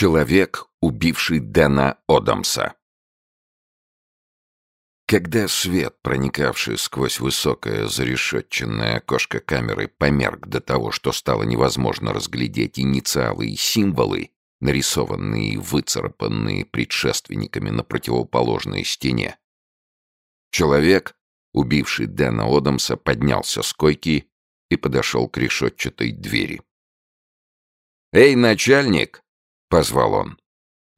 Человек, убивший Дэна Одамса. Когда свет, проникавший сквозь высокое зарешетченное окошко камеры, померк до того, что стало невозможно разглядеть инициалы и символы, нарисованные и выцарапанные предшественниками на противоположной стене, человек, убивший Дэна Одамса, поднялся с койки и подошел к решетчатой двери. «Эй, начальник!» — позвал он.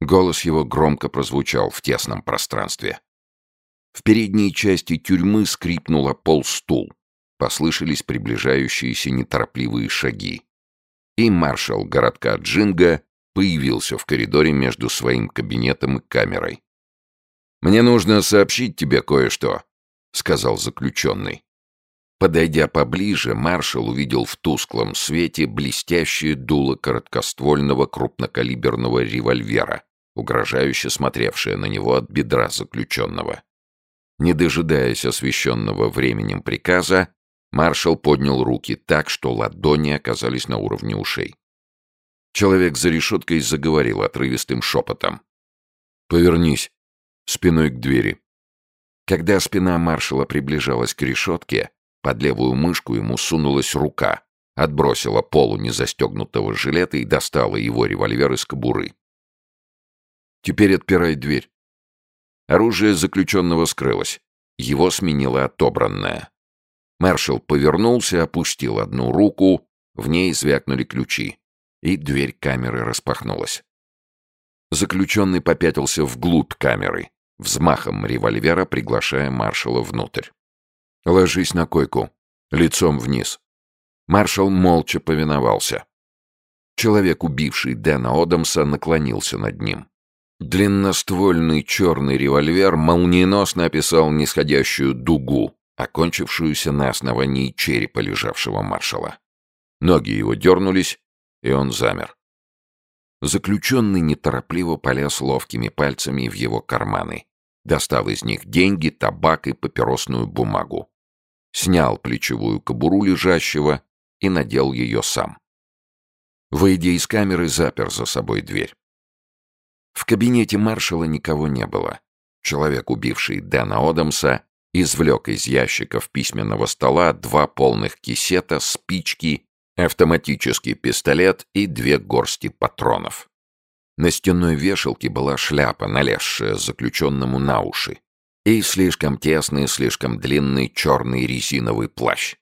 Голос его громко прозвучал в тесном пространстве. В передней части тюрьмы скрипнула полстул. Послышались приближающиеся неторопливые шаги. И маршал городка Джинга появился в коридоре между своим кабинетом и камерой. «Мне нужно сообщить тебе кое-что», — сказал заключенный. Подойдя поближе, маршал увидел в тусклом свете блестящее дуло короткоствольного крупнокалиберного револьвера, угрожающе смотревшее на него от бедра заключенного. Не дожидаясь освещенного временем приказа, маршал поднял руки так, что ладони оказались на уровне ушей. Человек за решеткой заговорил отрывистым шепотом. «Повернись, спиной к двери». Когда спина маршала приближалась к решетке, под левую мышку ему сунулась рука, отбросила полу незастегнутого жилета и достала его револьвер из кобуры. «Теперь отпирай дверь». Оружие заключенного скрылось. Его сменила отобранное. Маршал повернулся, опустил одну руку, в ней звякнули ключи, и дверь камеры распахнулась. Заключенный попятился вглубь камеры, взмахом револьвера приглашая маршала внутрь. Ложись на койку, лицом вниз. Маршал молча повиновался. Человек, убивший Дэна Одамса, наклонился над ним. Длинноствольный черный револьвер молниеносно описал нисходящую дугу, окончившуюся на основании черепа лежавшего маршала. Ноги его дернулись, и он замер. Заключенный неторопливо полез ловкими пальцами в его карманы. Достал из них деньги, табак и папиросную бумагу снял плечевую кобуру лежащего и надел ее сам. Выйдя из камеры, запер за собой дверь. В кабинете маршала никого не было. Человек, убивший Дэна Одамса, извлек из ящиков письменного стола два полных кисета, спички, автоматический пистолет и две горсти патронов. На стенной вешалке была шляпа, налезшая заключенному на уши и слишком тесный, слишком длинный черный резиновый плащ.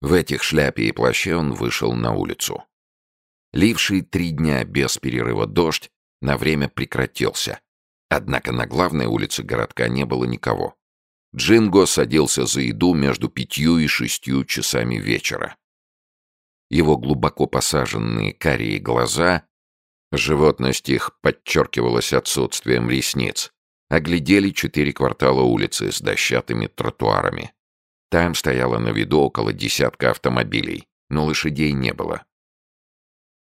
В этих шляпе и плаще он вышел на улицу. Ливший три дня без перерыва дождь на время прекратился. Однако на главной улице городка не было никого. Джинго садился за еду между пятью и шестью часами вечера. Его глубоко посаженные карие глаза, животность их подчеркивалась отсутствием ресниц, оглядели четыре квартала улицы с дощатыми тротуарами. Там стояло на виду около десятка автомобилей, но лошадей не было.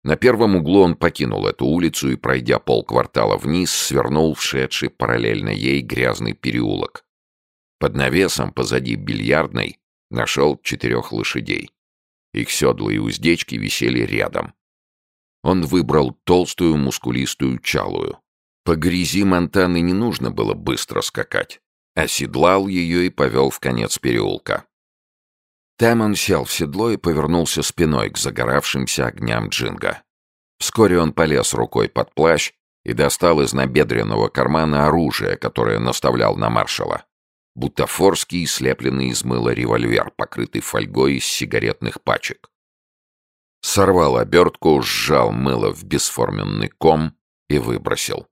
На первом углу он покинул эту улицу и, пройдя полквартала вниз, свернул в шедший параллельно ей грязный переулок. Под навесом позади бильярдной нашел четырех лошадей. Их седла и уздечки висели рядом. Он выбрал толстую, мускулистую чалую. По грязи Монтаны не нужно было быстро скакать. Оседлал ее и повел в конец переулка. Там он сел в седло и повернулся спиной к загоравшимся огням джинга. Вскоре он полез рукой под плащ и достал из набедренного кармана оружие, которое наставлял на маршала. Бутафорский, слепленный из мыла револьвер, покрытый фольгой из сигаретных пачек. Сорвал обертку, сжал мыло в бесформенный ком и выбросил.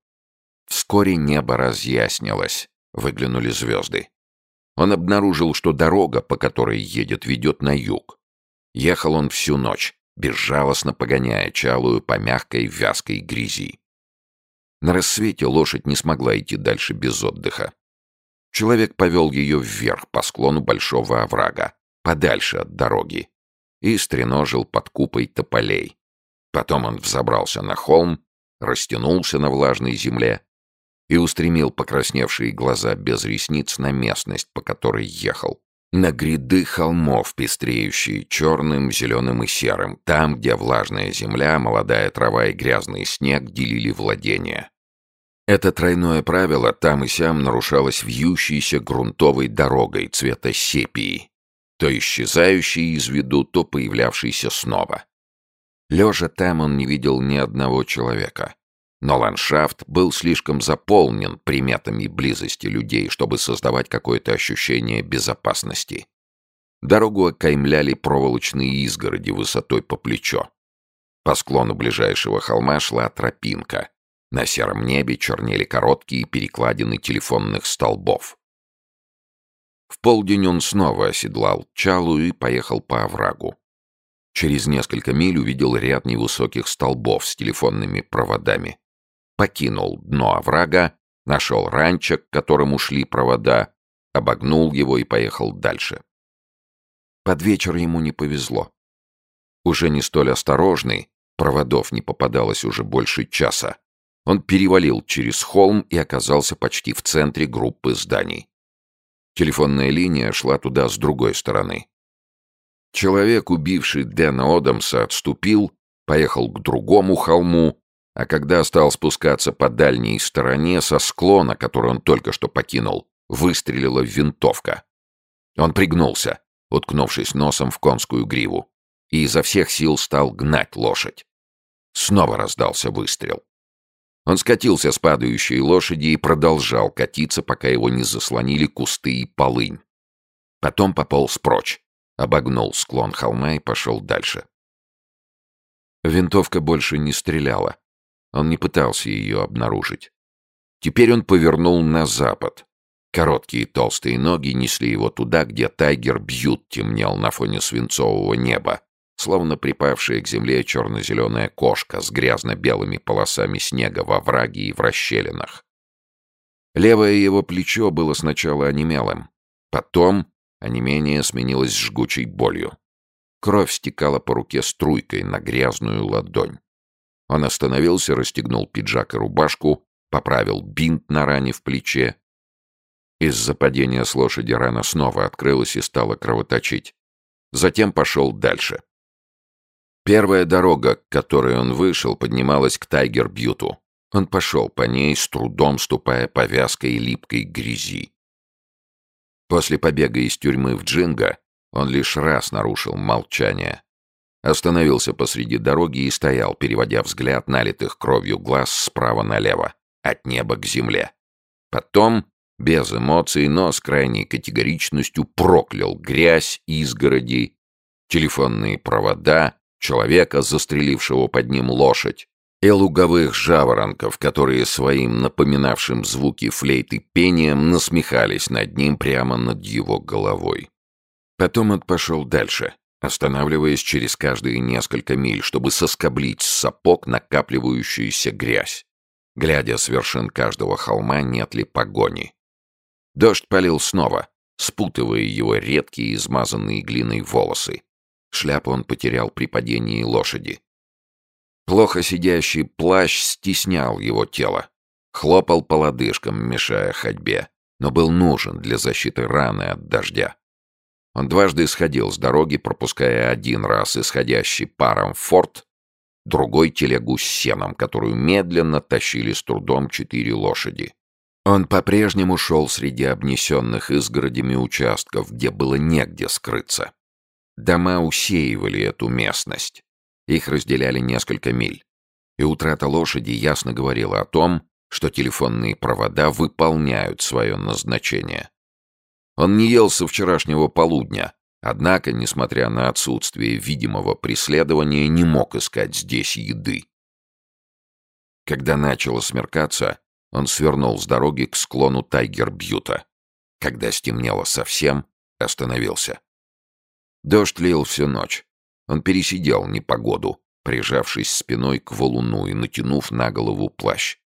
Вскоре небо разъяснилось, выглянули звезды. Он обнаружил, что дорога, по которой едет, ведет на юг. Ехал он всю ночь, безжалостно погоняя чалую по мягкой вязкой грязи. На рассвете лошадь не смогла идти дальше без отдыха. Человек повел ее вверх по склону большого оврага, подальше от дороги, и стреножил под купой тополей. Потом он взобрался на холм, растянулся на влажной земле и устремил покрасневшие глаза без ресниц на местность, по которой ехал. На гряды холмов, пестреющие черным, зеленым и серым, там, где влажная земля, молодая трава и грязный снег делили владения. Это тройное правило там и сям нарушалось вьющейся грунтовой дорогой цвета сепии, то исчезающей из виду, то появлявшейся снова. Лежа там он не видел ни одного человека. Но ландшафт был слишком заполнен приметами близости людей, чтобы создавать какое-то ощущение безопасности. Дорогу окаймляли проволочные изгороди высотой по плечо. По склону ближайшего холма шла тропинка. На сером небе чернели короткие перекладины телефонных столбов. В полдень он снова оседлал чалу и поехал по оврагу. Через несколько миль увидел ряд невысоких столбов с телефонными проводами покинул дно оврага, нашел ранчо, к которому шли провода, обогнул его и поехал дальше. Под вечер ему не повезло. Уже не столь осторожный, проводов не попадалось уже больше часа. Он перевалил через холм и оказался почти в центре группы зданий. Телефонная линия шла туда с другой стороны. Человек, убивший Дэна Одамса, отступил, поехал к другому холму, а когда стал спускаться по дальней стороне со склона, который он только что покинул, выстрелила винтовка. Он пригнулся, уткнувшись носом в конскую гриву, и изо всех сил стал гнать лошадь. Снова раздался выстрел. Он скатился с падающей лошади и продолжал катиться, пока его не заслонили кусты и полынь. Потом пополз прочь, обогнул склон холма и пошел дальше. Винтовка больше не стреляла. Он не пытался ее обнаружить. Теперь он повернул на запад. Короткие толстые ноги несли его туда, где тайгер бьют темнел на фоне свинцового неба, словно припавшая к земле черно-зеленая кошка с грязно-белыми полосами снега во враге и в расщелинах. Левое его плечо было сначала онемелым, потом онемение сменилось жгучей болью. Кровь стекала по руке струйкой на грязную ладонь. Он остановился, расстегнул пиджак и рубашку, поправил бинт на ране в плече. Из-за падения с лошади рана снова открылась и стала кровоточить. Затем пошел дальше. Первая дорога, к которой он вышел, поднималась к Тайгер-Бьюту. Он пошел по ней, с трудом ступая по вязкой и липкой грязи. После побега из тюрьмы в Джинго он лишь раз нарушил молчание. Остановился посреди дороги и стоял, переводя взгляд налитых кровью глаз справа налево, от неба к земле. Потом, без эмоций, но с крайней категоричностью проклял грязь, изгороди, телефонные провода, человека, застрелившего под ним лошадь, и луговых жаворонков, которые своим напоминавшим звуки флейты пением насмехались над ним прямо над его головой. Потом он пошел дальше, останавливаясь через каждые несколько миль, чтобы соскоблить с сапог накапливающуюся грязь, глядя с вершин каждого холма, нет ли погони. Дождь полил снова, спутывая его редкие, измазанные глиной волосы. Шляпу он потерял при падении лошади. Плохо сидящий плащ стеснял его тело, хлопал по лодыжкам, мешая ходьбе, но был нужен для защиты раны от дождя. Он дважды сходил с дороги, пропуская один раз исходящий паром форт, другой телегу с сеном, которую медленно тащили с трудом четыре лошади. Он по-прежнему шел среди обнесенных изгородями участков, где было негде скрыться. Дома усеивали эту местность. Их разделяли несколько миль. И утрата лошади ясно говорила о том, что телефонные провода выполняют свое назначение. Он не ел со вчерашнего полудня, однако, несмотря на отсутствие видимого преследования, не мог искать здесь еды. Когда начало смеркаться, он свернул с дороги к склону Тайгер-Бьюта. Когда стемнело совсем, остановился. Дождь лил всю ночь. Он пересидел непогоду, прижавшись спиной к валуну и натянув на голову плащ.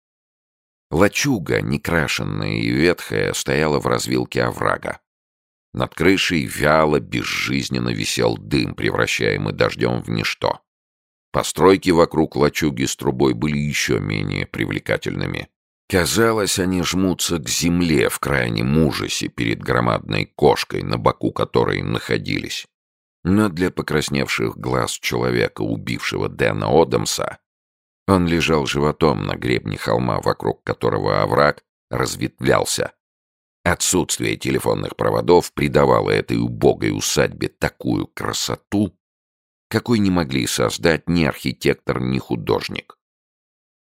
Лачуга, некрашенная и ветхая, стояла в развилке оврага. Над крышей вяло, безжизненно висел дым, превращаемый дождем в ничто. Постройки вокруг лачуги с трубой были еще менее привлекательными. Казалось, они жмутся к земле в крайнем ужасе перед громадной кошкой, на боку которой находились. Но для покрасневших глаз человека, убившего Дэна Одамса, он лежал животом на гребне холма, вокруг которого овраг разветвлялся. Отсутствие телефонных проводов придавало этой убогой усадьбе такую красоту, какой не могли создать ни архитектор, ни художник.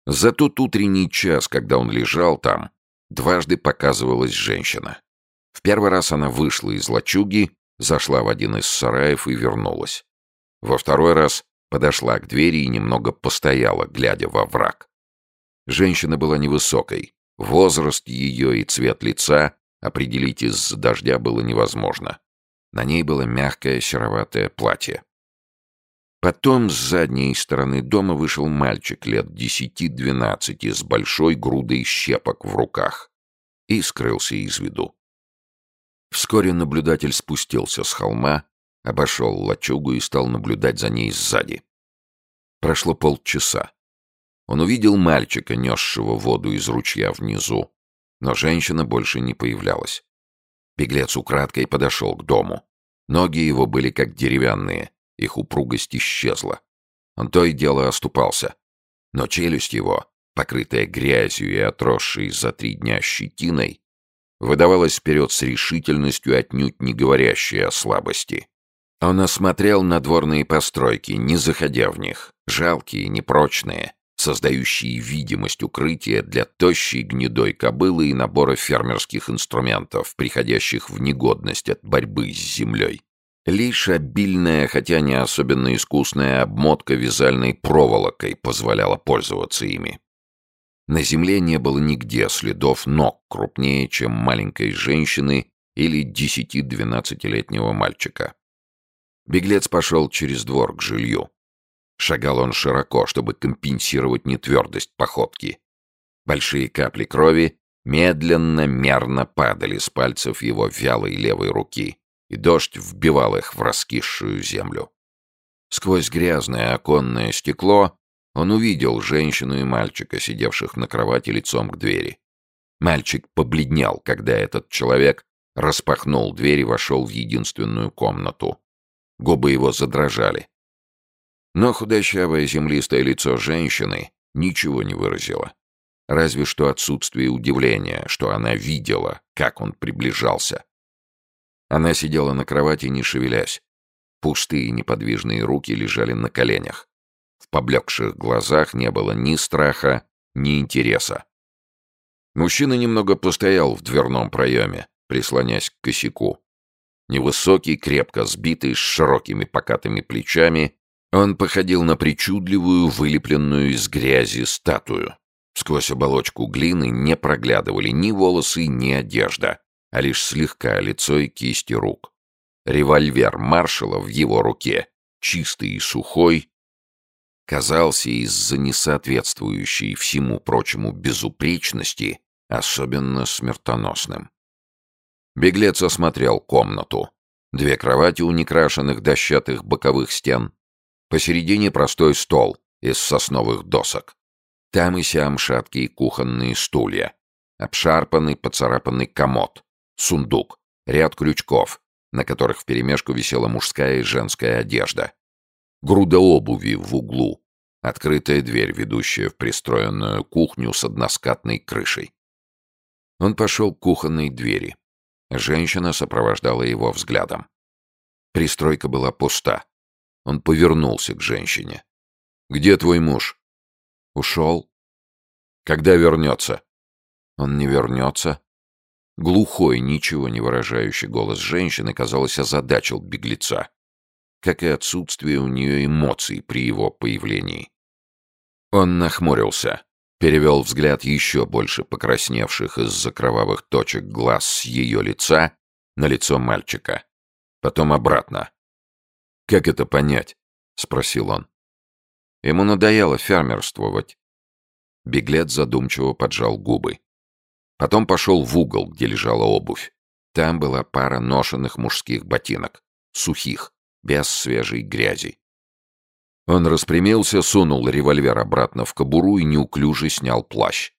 За тот утренний час, когда он лежал там, дважды показывалась женщина. В первый раз она вышла из лачуги, зашла в один из сараев и вернулась. Во второй раз подошла к двери и немного постояла, глядя во враг. Женщина была невысокой, возраст ее и цвет лица определить из дождя было невозможно. На ней было мягкое сероватое платье. Потом с задней стороны дома вышел мальчик лет десяти-двенадцати с большой грудой щепок в руках и скрылся из виду. Вскоре наблюдатель спустился с холма, обошел лачугу и стал наблюдать за ней сзади. Прошло полчаса. Он увидел мальчика, несшего воду из ручья внизу, но женщина больше не появлялась. Беглец украдкой подошел к дому. Ноги его были как деревянные, их упругость исчезла. Он то и дело оступался. Но челюсть его, покрытая грязью и отросшей за три дня щетиной, выдавалась вперед с решительностью, отнюдь не говорящей о слабости. Он осмотрел надворные постройки, не заходя в них, жалкие, непрочные, создающие видимость укрытия для тощей гнедой кобылы и набора фермерских инструментов, приходящих в негодность от борьбы с землей. Лишь обильная, хотя не особенно искусная обмотка вязальной проволокой позволяла пользоваться ими. На земле не было нигде следов ног крупнее, чем маленькой женщины или десяти-двенадцатилетнего мальчика. Беглец пошел через двор к жилью. Шагал он широко, чтобы компенсировать нетвердость походки. Большие капли крови медленно, мерно падали с пальцев его вялой левой руки и дождь вбивал их в раскисшую землю. Сквозь грязное оконное стекло он увидел женщину и мальчика, сидевших на кровати лицом к двери. Мальчик побледнел, когда этот человек распахнул дверь и вошел в единственную комнату. Губы его задрожали. Но худощавое землистое лицо женщины ничего не выразило. Разве что отсутствие удивления, что она видела, как он приближался. Она сидела на кровати, не шевелясь. Пустые неподвижные руки лежали на коленях. В поблекших глазах не было ни страха, ни интереса. Мужчина немного постоял в дверном проеме, прислонясь к косяку. Невысокий, крепко сбитый, с широкими покатыми плечами, он походил на причудливую, вылепленную из грязи статую. Сквозь оболочку глины не проглядывали ни волосы, ни одежда а лишь слегка лицо и кисти рук. Револьвер маршала в его руке, чистый и сухой, казался из-за несоответствующей всему прочему безупречности особенно смертоносным. Беглец осмотрел комнату. Две кровати у некрашенных дощатых боковых стен. Посередине простой стол из сосновых досок. Там и сям шаткие кухонные стулья. Обшарпанный, поцарапанный комод сундук, ряд крючков, на которых вперемешку висела мужская и женская одежда. Груда обуви в углу, открытая дверь, ведущая в пристроенную кухню с односкатной крышей. Он пошел к кухонной двери. Женщина сопровождала его взглядом. Пристройка была пуста. Он повернулся к женщине. «Где твой муж?» «Ушел». «Когда вернется?» «Он не вернется», Глухой, ничего не выражающий голос женщины, казалось, озадачил беглеца, как и отсутствие у нее эмоций при его появлении. Он нахмурился, перевел взгляд еще больше покрасневших из-за кровавых точек глаз с ее лица на лицо мальчика. Потом обратно. «Как это понять?» — спросил он. Ему надоело фермерствовать. Беглец задумчиво поджал губы. Потом пошел в угол, где лежала обувь. Там была пара ношенных мужских ботинок. Сухих, без свежей грязи. Он распрямился, сунул револьвер обратно в кобуру и неуклюже снял плащ.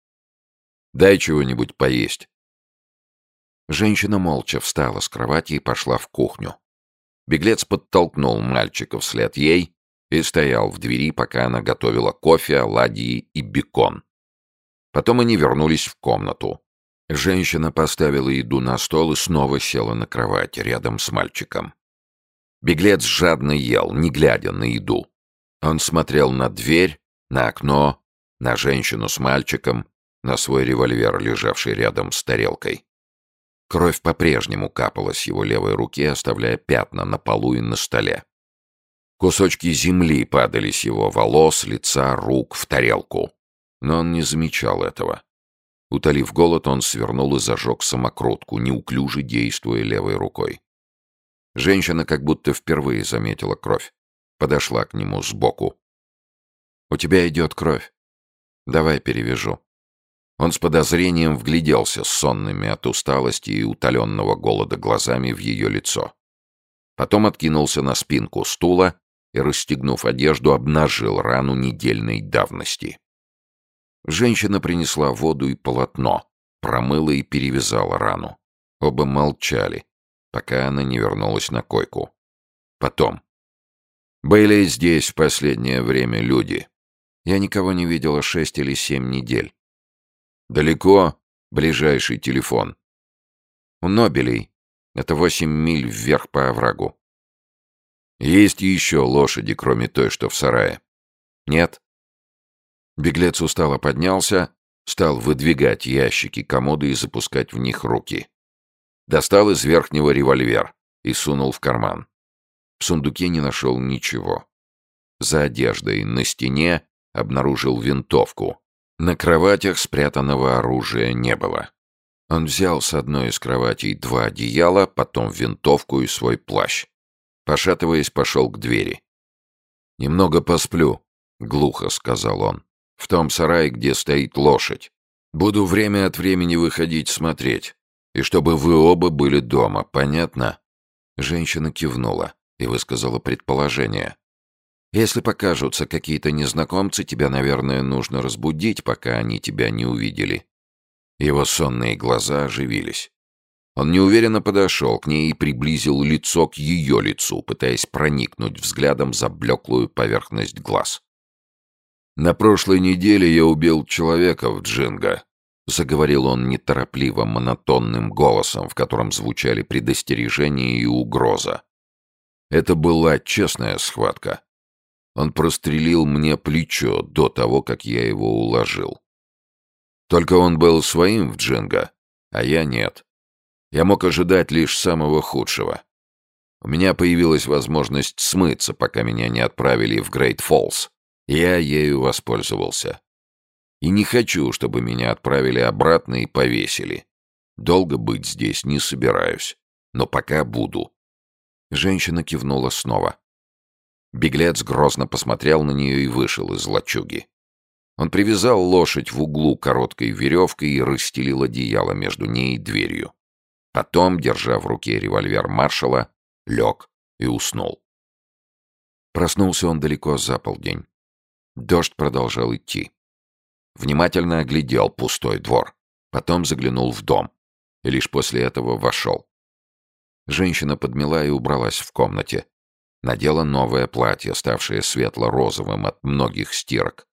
Дай чего-нибудь поесть». Женщина молча встала с кровати и пошла в кухню. Беглец подтолкнул мальчика вслед ей и стоял в двери, пока она готовила кофе, оладьи и бекон. Потом они вернулись в комнату. Женщина поставила еду на стол и снова села на кровать рядом с мальчиком. Беглец жадно ел, не глядя на еду. Он смотрел на дверь, на окно, на женщину с мальчиком, на свой револьвер, лежавший рядом с тарелкой. Кровь по-прежнему капала с его левой руки, оставляя пятна на полу и на столе. Кусочки земли падали с его волос, лица, рук в тарелку. Но он не замечал этого. Утолив голод, он свернул и зажег самокрутку, неуклюже действуя левой рукой. Женщина как будто впервые заметила кровь. Подошла к нему сбоку. «У тебя идет кровь. Давай перевяжу». Он с подозрением вгляделся сонными от усталости и утоленного голода глазами в ее лицо. Потом откинулся на спинку стула и, расстегнув одежду, обнажил рану недельной давности. Женщина принесла воду и полотно, промыла и перевязала рану. Оба молчали, пока она не вернулась на койку. Потом. «Были здесь в последнее время люди. Я никого не видела шесть или семь недель. Далеко ближайший телефон. У Нобелей. Это восемь миль вверх по оврагу. Есть еще лошади, кроме той, что в сарае? Нет? Беглец устало поднялся, стал выдвигать ящики комоды и запускать в них руки. Достал из верхнего револьвер и сунул в карман. В сундуке не нашел ничего. За одеждой на стене обнаружил винтовку, на кроватях спрятанного оружия не было. Он взял с одной из кроватей два одеяла, потом винтовку и свой плащ. Пошатываясь, пошел к двери. «Немного посплю», — глухо сказал он. «В том сарае, где стоит лошадь. Буду время от времени выходить смотреть. И чтобы вы оба были дома, понятно?» Женщина кивнула и высказала предположение. Если покажутся какие-то незнакомцы, тебя, наверное, нужно разбудить, пока они тебя не увидели». Его сонные глаза оживились. Он неуверенно подошел к ней и приблизил лицо к ее лицу, пытаясь проникнуть взглядом за блеклую поверхность глаз. «На прошлой неделе я убил человека в Джинго», — заговорил он неторопливо, монотонным голосом, в котором звучали предостережение и угроза. «Это была честная схватка. Он прострелил мне плечо до того, как я его уложил. Только он был своим в Джинго, а я нет. Я мог ожидать лишь самого худшего. У меня появилась возможность смыться, пока меня не отправили в Грейт Фоллс. Я ею воспользовался. И не хочу, чтобы меня отправили обратно и повесили. Долго быть здесь не собираюсь, но пока буду. Женщина кивнула снова. Беглец грозно посмотрел на нее и вышел из лачуги. Он привязал лошадь в углу короткой веревкой и расстелил одеяло между ней и дверью. Потом, держа в руке револьвер маршала, лег и уснул. Проснулся он далеко за полдень. Дождь продолжал идти. Внимательно оглядел пустой двор. Потом заглянул в дом. И лишь после этого вошел. Женщина подмела и убралась в комнате, Надела новое платье, ставшее светло-розовым от многих стирок.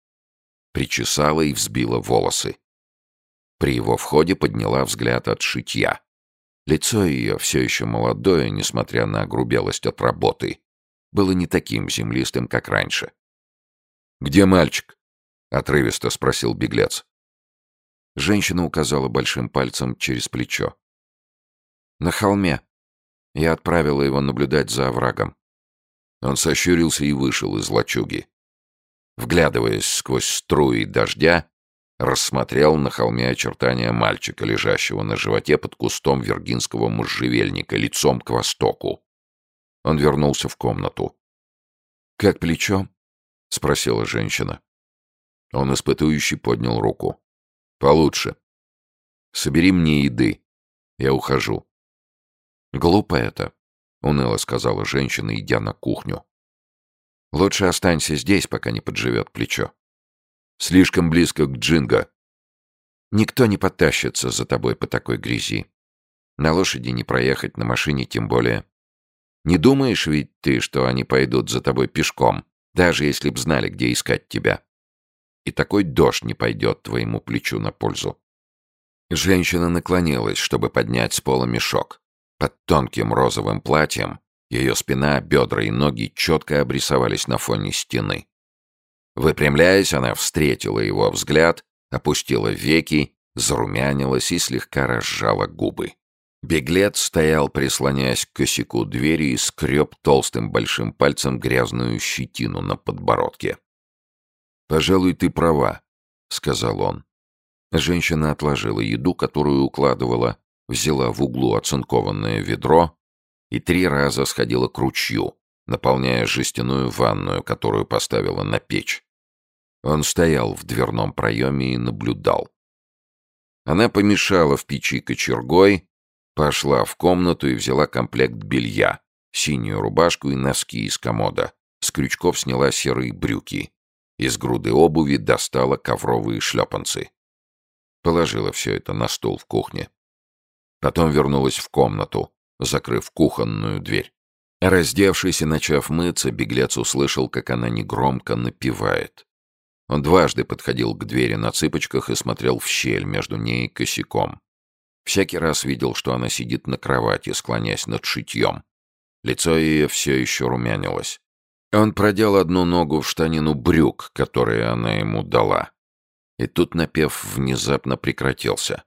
Причесала и взбила волосы. При его входе подняла взгляд от шитья. Лицо ее, все еще молодое, несмотря на грубелость от работы, было не таким землистым, как раньше. «Где мальчик?» — отрывисто спросил беглец. Женщина указала большим пальцем через плечо. «На холме. Я отправила его наблюдать за оврагом. Он сощурился и вышел из лачуги. Вглядываясь сквозь струи дождя, рассмотрел на холме очертания мальчика, лежащего на животе под кустом виргинского можжевельника, лицом к востоку. Он вернулся в комнату. «Как плечо?» — спросила женщина. Он испытующий поднял руку. «Получше. Собери мне еды. Я ухожу». Глупо это. — уныло сказала женщина, идя на кухню. «Лучше останься здесь, пока не подживет плечо. Слишком близко к Джинго». Никто не потащится за тобой по такой грязи. На лошади не проехать, на машине тем более. Не думаешь ведь ты, что они пойдут за тобой пешком, даже если б знали, где искать тебя? И такой дождь не пойдет твоему плечу на пользу. Женщина наклонилась, чтобы поднять с пола мешок. Под тонким розовым платьем ее спина, бедра и ноги четко обрисовались на фоне стены. Выпрямляясь, она встретила его взгляд, опустила веки, зарумянилась и слегка разжала губы. Беглец стоял, прислоняясь к косяку двери и скреб толстым большим пальцем грязную щетину на подбородке. «Пожалуй, ты права», — сказал он. Женщина отложила еду, которую укладывала, взяла в углу оцинкованное ведро и три раза сходила к ручью, наполняя жестяную ванную, которую поставила на печь. Он стоял в дверном проеме и наблюдал. Она помешала в печи кочергой, Пошла в комнату и взяла комплект белья, синюю рубашку и носки из комода. С крючков сняла серые брюки. Из груды обуви достала ковровые шлепанцы. Положила все это на стол в кухне. Потом вернулась в комнату, закрыв кухонную дверь. Раздевшись и начав мыться, беглец услышал, как она негромко напевает. Он дважды подходил к двери на цыпочках и смотрел в щель между ней и косяком. Всякий раз видел, что она сидит на кровати, склонясь над шитьем. Лицо ее все еще румянилось. Он продел одну ногу в штанину брюк, которые она ему дала. И тут напев внезапно прекратился.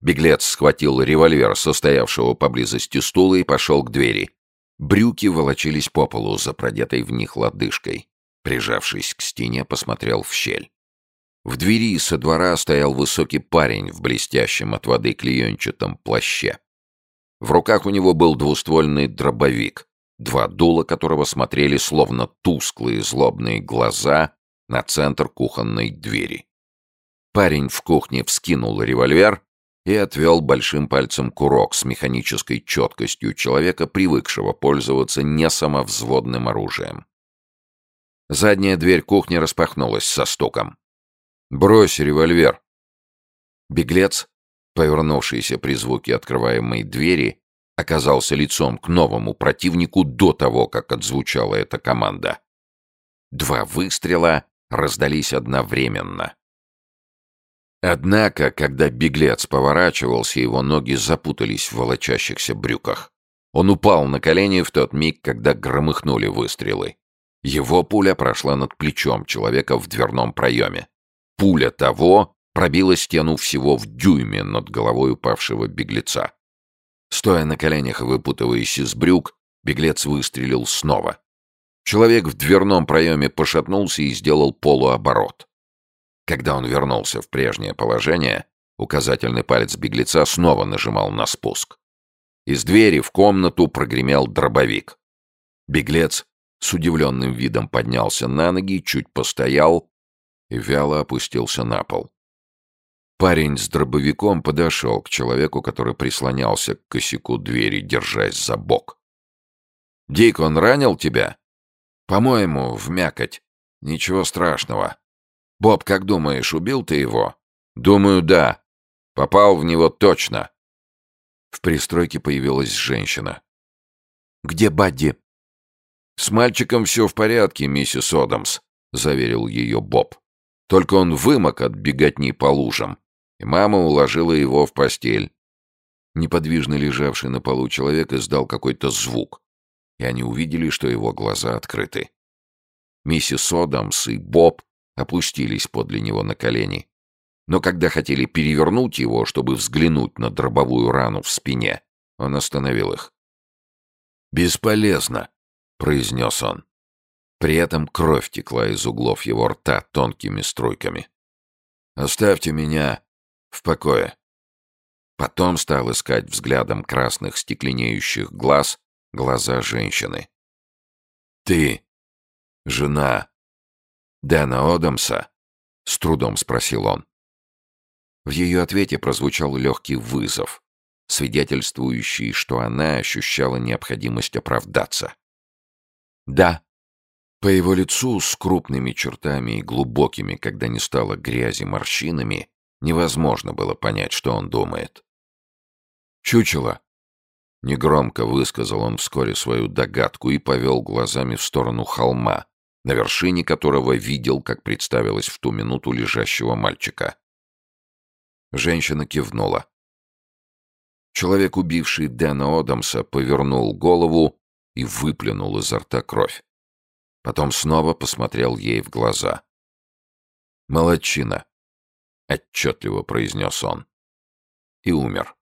Беглец схватил револьвер, состоявшего поблизости стула, и пошел к двери. Брюки волочились по полу за продетой в них лодыжкой. Прижавшись к стене, посмотрел в щель. В двери со двора стоял высокий парень в блестящем от воды клеенчатом плаще. В руках у него был двуствольный дробовик, два дула которого смотрели словно тусклые злобные глаза на центр кухонной двери. Парень в кухне вскинул револьвер и отвел большим пальцем курок с механической четкостью человека, привыкшего пользоваться несамовзводным оружием. Задняя дверь кухни распахнулась со стуком. «Брось револьвер!» Беглец, повернувшийся при звуке открываемой двери, оказался лицом к новому противнику до того, как отзвучала эта команда. Два выстрела раздались одновременно. Однако, когда беглец поворачивался, его ноги запутались в волочащихся брюках. Он упал на колени в тот миг, когда громыхнули выстрелы. Его пуля прошла над плечом человека в дверном проеме. Пуля того пробила стену всего в дюйме над головой упавшего беглеца. Стоя на коленях и выпутываясь из брюк, беглец выстрелил снова. Человек в дверном проеме пошатнулся и сделал полуоборот. Когда он вернулся в прежнее положение, указательный палец беглеца снова нажимал на спуск. Из двери в комнату прогремел дробовик. Беглец с удивленным видом поднялся на ноги, чуть постоял и вяло опустился на пол. Парень с дробовиком подошел к человеку, который прислонялся к косяку двери, держась за бок. «Дик, он ранил тебя?» «По-моему, в мякоть. Ничего страшного. Боб, как думаешь, убил ты его?» «Думаю, да. Попал в него точно». В пристройке появилась женщина. «Где Бадди?» «С мальчиком все в порядке, миссис Одамс», — заверил ее Боб. Только он вымок от беготни по лужам, и мама уложила его в постель. Неподвижно лежавший на полу человек издал какой-то звук, и они увидели, что его глаза открыты. Миссис Одамс и Боб опустились подле него на колени. Но когда хотели перевернуть его, чтобы взглянуть на дробовую рану в спине, он остановил их. «Бесполезно», — произнес он. При этом кровь текла из углов его рта тонкими струйками. «Оставьте меня в покое». Потом стал искать взглядом красных стекленеющих глаз глаза женщины. «Ты жена Дэна Одамса?» — с трудом спросил он. В ее ответе прозвучал легкий вызов, свидетельствующий, что она ощущала необходимость оправдаться. «Да», по его лицу с крупными чертами и глубокими, когда не стало грязи, морщинами, Невозможно было понять, что он думает. «Чучело!» Негромко высказал он вскоре свою догадку и повел глазами в сторону холма, на вершине которого видел, как представилось в ту минуту лежащего мальчика. Женщина кивнула. Человек, убивший Дэна Одамса, повернул голову и выплюнул изо рта кровь. Потом снова посмотрел ей в глаза. «Молодчина», — отчетливо произнес он. И умер.